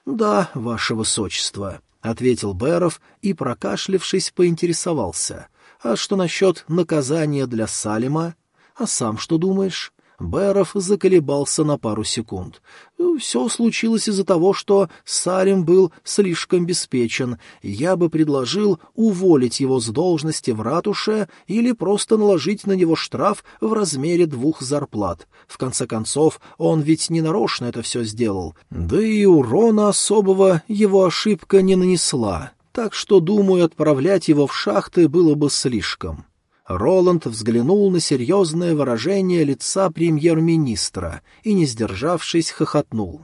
— Да, ваше высочество, — ответил Бэров и, прокашлившись, поинтересовался. — А что насчет наказания для Салима? А сам что думаешь? Бэров заколебался на пару секунд. Все случилось из-за того, что Салим был слишком беспечен. Я бы предложил уволить его с должности в ратуше или просто наложить на него штраф в размере двух зарплат. В конце концов, он ведь не нарочно это все сделал. Да и урона особого его ошибка не нанесла. Так что, думаю, отправлять его в шахты было бы слишком. Роланд взглянул на серьезное выражение лица премьер-министра и, не сдержавшись, хохотнул.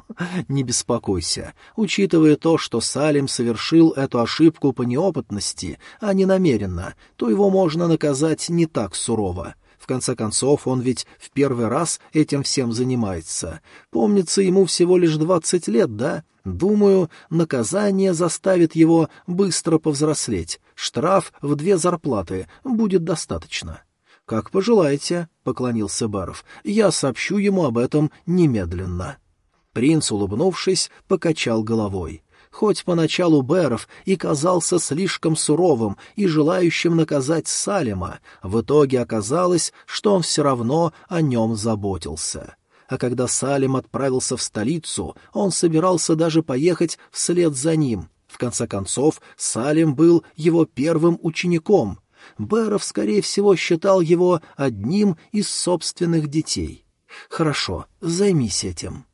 «Не беспокойся. Учитывая то, что Салим совершил эту ошибку по неопытности, а не намеренно, то его можно наказать не так сурово конце концов, он ведь в первый раз этим всем занимается. Помнится, ему всего лишь двадцать лет, да? Думаю, наказание заставит его быстро повзрослеть. Штраф в две зарплаты будет достаточно. — Как пожелаете, — поклонился Баров. — Я сообщу ему об этом немедленно. Принц, улыбнувшись, покачал головой. Хоть поначалу Беров и казался слишком суровым и желающим наказать Салима, в итоге оказалось, что он все равно о нем заботился. А когда Салим отправился в столицу, он собирался даже поехать вслед за ним. В конце концов, Салим был его первым учеником. Беров, скорее всего, считал его одним из собственных детей. «Хорошо, займись этим».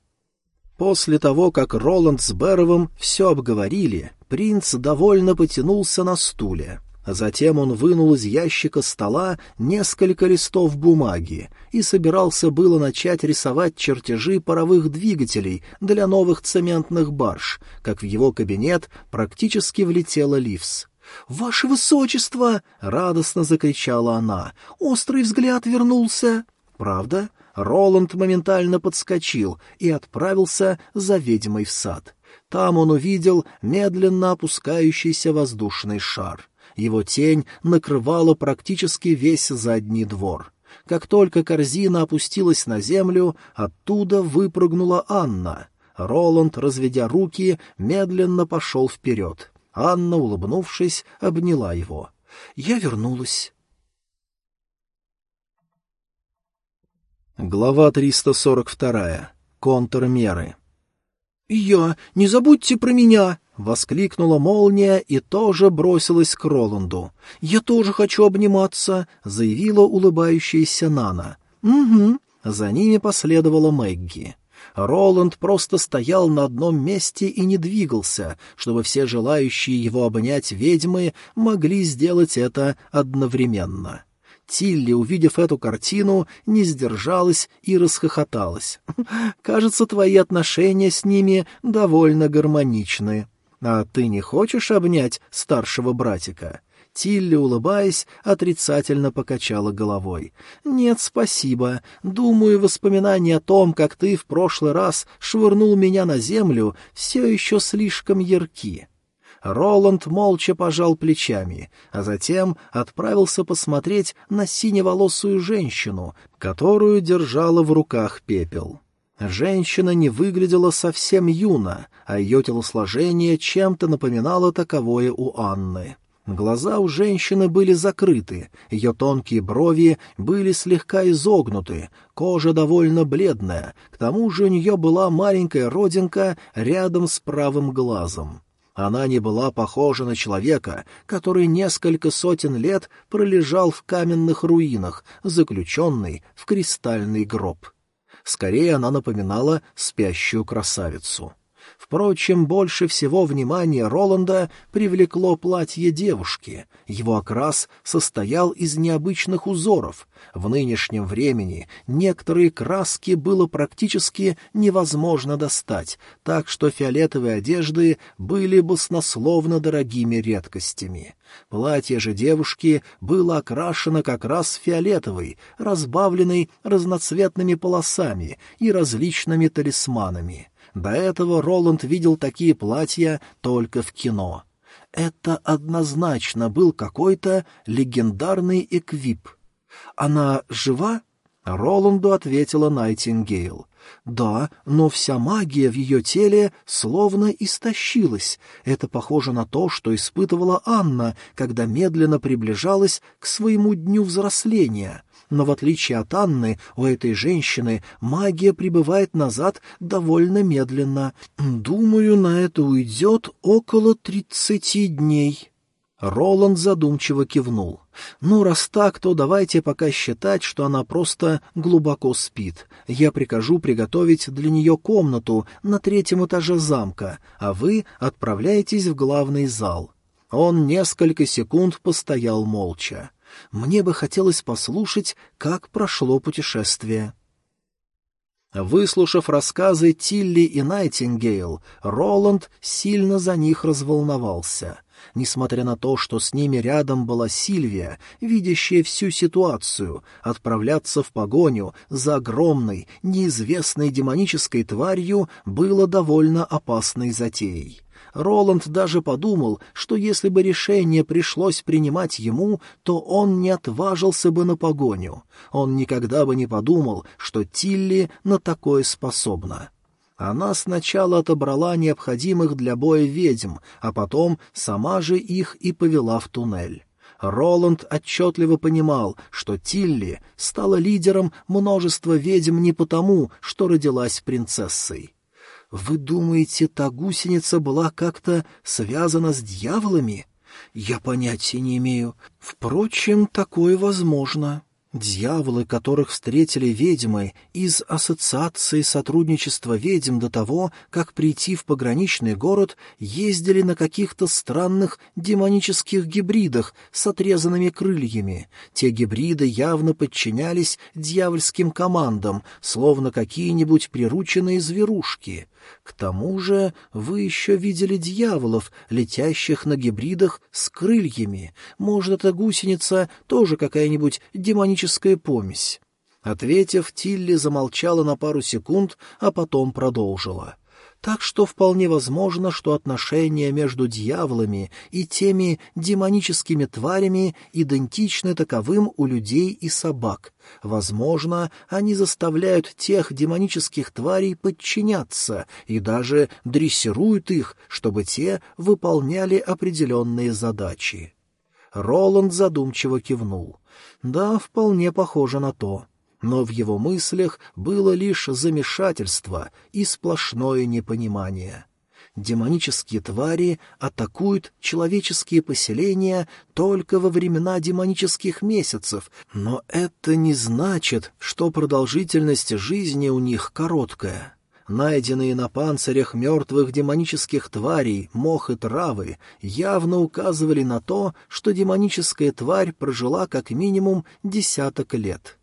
После того, как Роланд с Беровым все обговорили, принц довольно потянулся на стуле. Затем он вынул из ящика стола несколько листов бумаги и собирался было начать рисовать чертежи паровых двигателей для новых цементных барж, как в его кабинет практически влетела Ливс. «Ваше высочество!» — радостно закричала она. «Острый взгляд вернулся!» «Правда?» Роланд моментально подскочил и отправился за ведьмой в сад. Там он увидел медленно опускающийся воздушный шар. Его тень накрывала практически весь задний двор. Как только корзина опустилась на землю, оттуда выпрыгнула Анна. Роланд, разведя руки, медленно пошел вперед. Анна, улыбнувшись, обняла его. «Я вернулась. Глава 342. Контрмеры. «Я! Не забудьте про меня!» — воскликнула молния и тоже бросилась к Роланду. «Я тоже хочу обниматься!» — заявила улыбающаяся Нана. «Угу». За ними последовала Мэгги. Роланд просто стоял на одном месте и не двигался, чтобы все желающие его обнять ведьмы могли сделать это одновременно. Тилли, увидев эту картину, не сдержалась и расхохоталась. «Кажется, твои отношения с ними довольно гармоничны. А ты не хочешь обнять старшего братика?» Тилли, улыбаясь, отрицательно покачала головой. «Нет, спасибо. Думаю, воспоминания о том, как ты в прошлый раз швырнул меня на землю, все еще слишком ярки. Роланд молча пожал плечами, а затем отправился посмотреть на синеволосую женщину, которую держала в руках пепел. Женщина не выглядела совсем юно, а ее телосложение чем-то напоминало таковое у Анны. Глаза у женщины были закрыты, ее тонкие брови были слегка изогнуты, кожа довольно бледная, к тому же у нее была маленькая родинка рядом с правым глазом. Она не была похожа на человека, который несколько сотен лет пролежал в каменных руинах, заключенный в кристальный гроб. Скорее она напоминала спящую красавицу. Впрочем, больше всего внимания Роланда привлекло платье девушки. Его окрас состоял из необычных узоров. В нынешнем времени некоторые краски было практически невозможно достать, так что фиолетовые одежды были баснословно дорогими редкостями. Платье же девушки было окрашено как раз фиолетовой, разбавленной разноцветными полосами и различными талисманами. До этого Роланд видел такие платья только в кино. Это однозначно был какой-то легендарный эквип. «Она жива?» Роланду ответила Найтингейл. «Да, но вся магия в ее теле словно истощилась. Это похоже на то, что испытывала Анна, когда медленно приближалась к своему дню взросления но в отличие от Анны, у этой женщины магия прибывает назад довольно медленно. Думаю, на это уйдет около тридцати дней». Роланд задумчиво кивнул. «Ну, раз так, то давайте пока считать, что она просто глубоко спит. Я прикажу приготовить для нее комнату на третьем этаже замка, а вы отправляетесь в главный зал». Он несколько секунд постоял молча. Мне бы хотелось послушать, как прошло путешествие. Выслушав рассказы Тилли и Найтингейл, Роланд сильно за них разволновался. Несмотря на то, что с ними рядом была Сильвия, видящая всю ситуацию, отправляться в погоню за огромной, неизвестной демонической тварью было довольно опасной затеей. Роланд даже подумал, что если бы решение пришлось принимать ему, то он не отважился бы на погоню. Он никогда бы не подумал, что Тилли на такое способна. Она сначала отобрала необходимых для боя ведьм, а потом сама же их и повела в туннель. Роланд отчетливо понимал, что Тилли стала лидером множества ведьм не потому, что родилась принцессой. Вы думаете, та гусеница была как-то связана с дьяволами? Я понятия не имею. Впрочем, такое возможно. Дьяволы, которых встретили ведьмы из Ассоциации сотрудничества ведьм до того, как прийти в пограничный город, ездили на каких-то странных демонических гибридах с отрезанными крыльями. Те гибриды явно подчинялись дьявольским командам, словно какие-нибудь прирученные зверушки. К тому же вы еще видели дьяволов, летящих на гибридах с крыльями. Может, эта гусеница тоже какая-нибудь демоническая помесь?» Ответив, Тилли замолчала на пару секунд, а потом продолжила. Так что вполне возможно, что отношения между дьяволами и теми демоническими тварями идентичны таковым у людей и собак. Возможно, они заставляют тех демонических тварей подчиняться и даже дрессируют их, чтобы те выполняли определенные задачи. Роланд задумчиво кивнул. Да, вполне похоже на то но в его мыслях было лишь замешательство и сплошное непонимание. Демонические твари атакуют человеческие поселения только во времена демонических месяцев, но это не значит, что продолжительность жизни у них короткая. Найденные на панцирях мертвых демонических тварей мох и травы явно указывали на то, что демоническая тварь прожила как минимум десяток лет.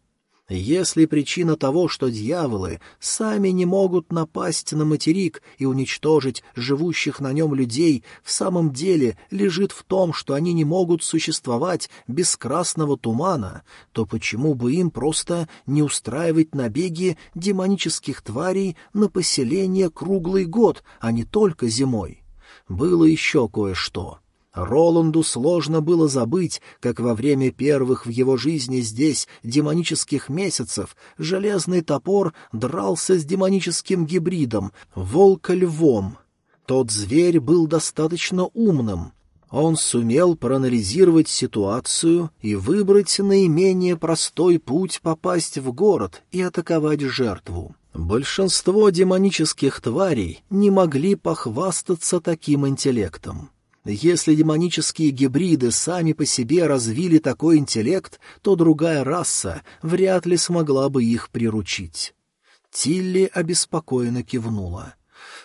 Если причина того, что дьяволы сами не могут напасть на материк и уничтожить живущих на нем людей, в самом деле лежит в том, что они не могут существовать без красного тумана, то почему бы им просто не устраивать набеги демонических тварей на поселение круглый год, а не только зимой? Было еще кое-что. Роланду сложно было забыть, как во время первых в его жизни здесь демонических месяцев железный топор дрался с демоническим гибридом, волка-львом. Тот зверь был достаточно умным. Он сумел проанализировать ситуацию и выбрать наименее простой путь попасть в город и атаковать жертву. Большинство демонических тварей не могли похвастаться таким интеллектом. Если демонические гибриды сами по себе развили такой интеллект, то другая раса вряд ли смогла бы их приручить. Тилли обеспокоенно кивнула.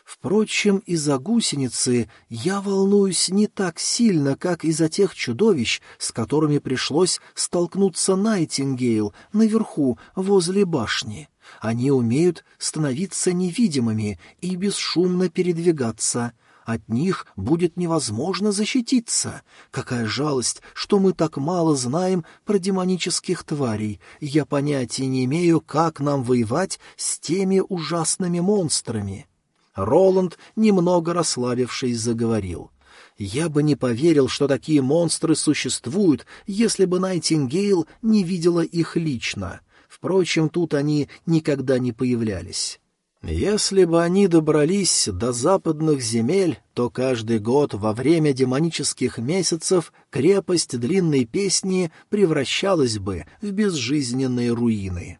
Впрочем, из-за гусеницы я волнуюсь не так сильно, как из-за тех чудовищ, с которыми пришлось столкнуться Найтингейл наверху, возле башни. Они умеют становиться невидимыми и бесшумно передвигаться. От них будет невозможно защититься. Какая жалость, что мы так мало знаем про демонических тварей. Я понятия не имею, как нам воевать с теми ужасными монстрами. Роланд, немного расслабившись, заговорил. «Я бы не поверил, что такие монстры существуют, если бы Найтингейл не видела их лично. Впрочем, тут они никогда не появлялись». Если бы они добрались до западных земель, то каждый год во время демонических месяцев крепость длинной песни превращалась бы в безжизненные руины.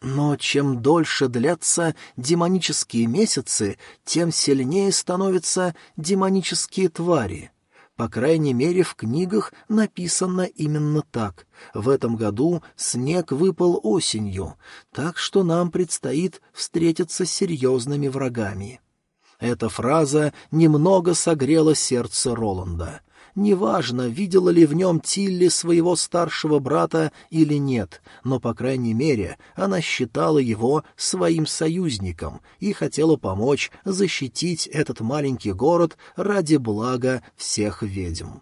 Но чем дольше длятся демонические месяцы, тем сильнее становятся демонические твари. По крайней мере, в книгах написано именно так. В этом году снег выпал осенью, так что нам предстоит встретиться с серьезными врагами. Эта фраза немного согрела сердце Роланда. Неважно, видела ли в нем Тилли своего старшего брата или нет, но, по крайней мере, она считала его своим союзником и хотела помочь защитить этот маленький город ради блага всех ведьм.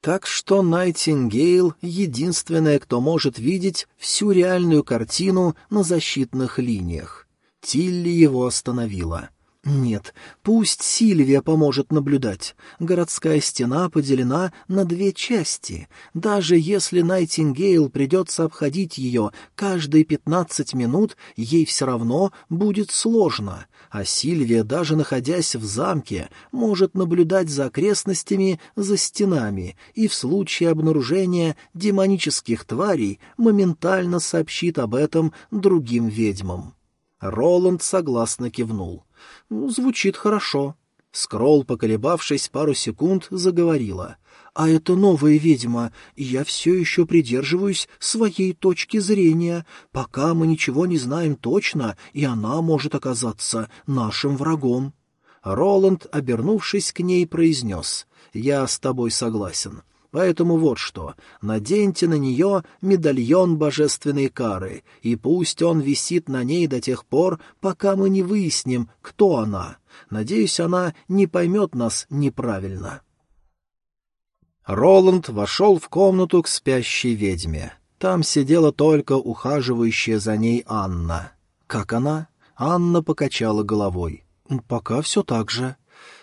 Так что Найтингейл — единственная, кто может видеть всю реальную картину на защитных линиях. Тилли его остановила — нет, пусть Сильвия поможет наблюдать. Городская стена поделена на две части. Даже если Найтингейл придется обходить ее каждые пятнадцать минут, ей все равно будет сложно. А Сильвия, даже находясь в замке, может наблюдать за окрестностями за стенами и в случае обнаружения демонических тварей моментально сообщит об этом другим ведьмам. Роланд согласно кивнул. «Звучит хорошо». Скролл, поколебавшись пару секунд, заговорила. «А это новая ведьма, и я все еще придерживаюсь своей точки зрения. Пока мы ничего не знаем точно, и она может оказаться нашим врагом». Роланд, обернувшись к ней, произнес. «Я с тобой согласен. Поэтому вот что, наденьте на нее медальон божественной кары, и пусть он висит на ней до тех пор, пока мы не выясним, кто она. Надеюсь, она не поймет нас неправильно. Роланд вошел в комнату к спящей ведьме. Там сидела только ухаживающая за ней Анна. «Как она?» Анна покачала головой. «Пока все так же».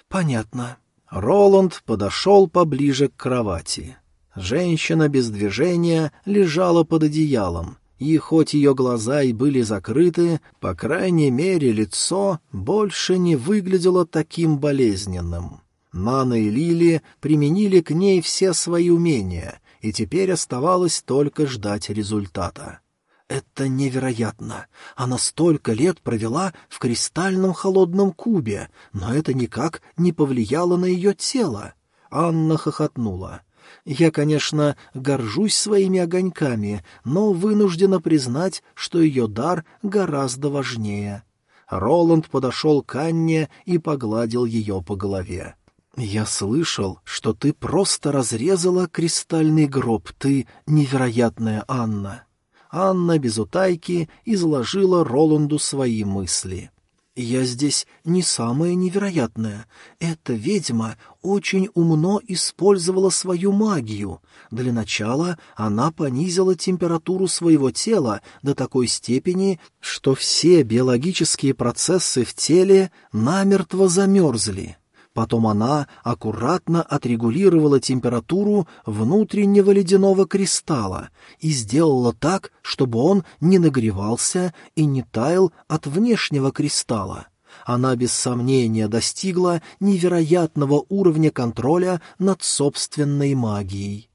«Понятно. Роланд подошел поближе к кровати. Женщина без движения лежала под одеялом, и хоть ее глаза и были закрыты, по крайней мере лицо больше не выглядело таким болезненным. Нана и Лили применили к ней все свои умения, и теперь оставалось только ждать результата. Это невероятно. Она столько лет провела в кристальном холодном кубе, но это никак не повлияло на ее тело. Анна хохотнула. Я, конечно, горжусь своими огоньками, но вынуждена признать, что ее дар гораздо важнее. Роланд подошел к Анне и погладил ее по голове. «Я слышал, что ты просто разрезала кристальный гроб, ты невероятная Анна». Анна без утайки изложила Роланду свои мысли. «Я здесь не самое невероятное. Эта ведьма очень умно использовала свою магию. Для начала она понизила температуру своего тела до такой степени, что все биологические процессы в теле намертво замерзли. Потом она аккуратно отрегулировала температуру внутреннего ледяного кристалла и сделала так, чтобы он не нагревался и не таял от внешнего кристалла. Она без сомнения достигла невероятного уровня контроля над собственной магией.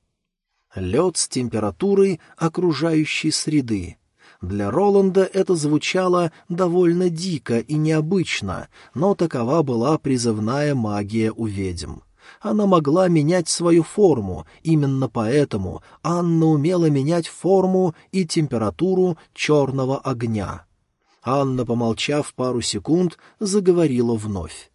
Лед с температурой окружающей среды — для Роланда это звучало довольно дико и необычно, но такова была призывная магия у ведьм. Она могла менять свою форму, именно поэтому Анна умела менять форму и температуру черного огня. Анна, помолчав пару секунд, заговорила вновь.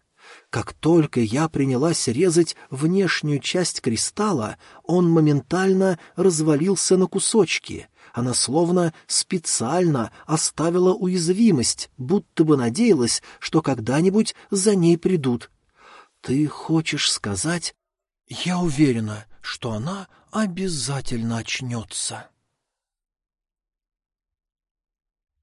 Как только я принялась резать внешнюю часть кристалла, он моментально развалился на кусочки. Она словно специально оставила уязвимость, будто бы надеялась, что когда-нибудь за ней придут. «Ты хочешь сказать...» «Я уверена, что она обязательно очнется».